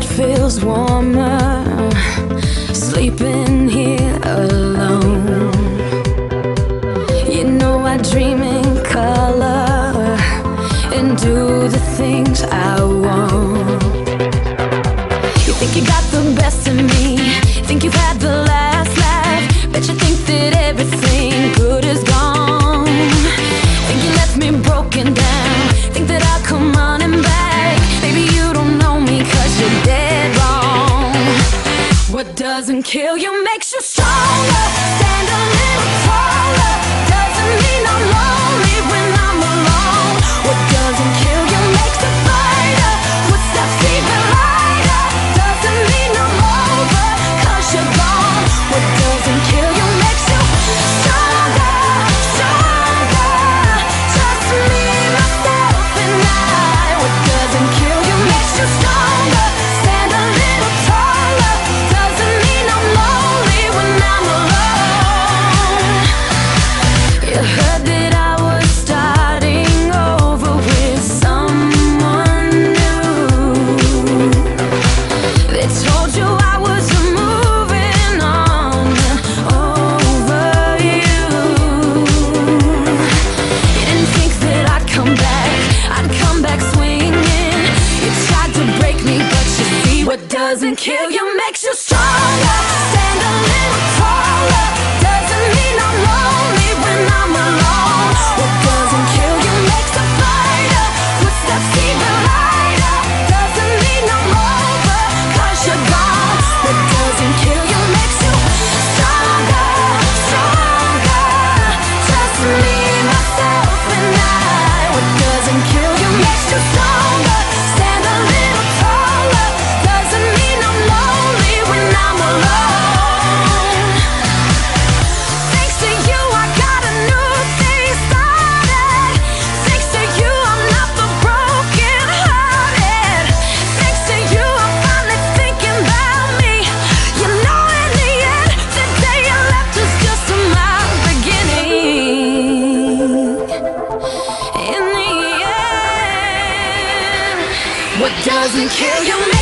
bed feels warmer sleeping here alone. You know, I dream in color and do the things I want. You think you got the best of me, think you've had the last laugh, but you think that everything good is gone. Think you left me broken down. What doesn't kill you makes you stronger. Stand a little taller. Doesn't mean I'm longer. doesn't kill you. What doesn't kill you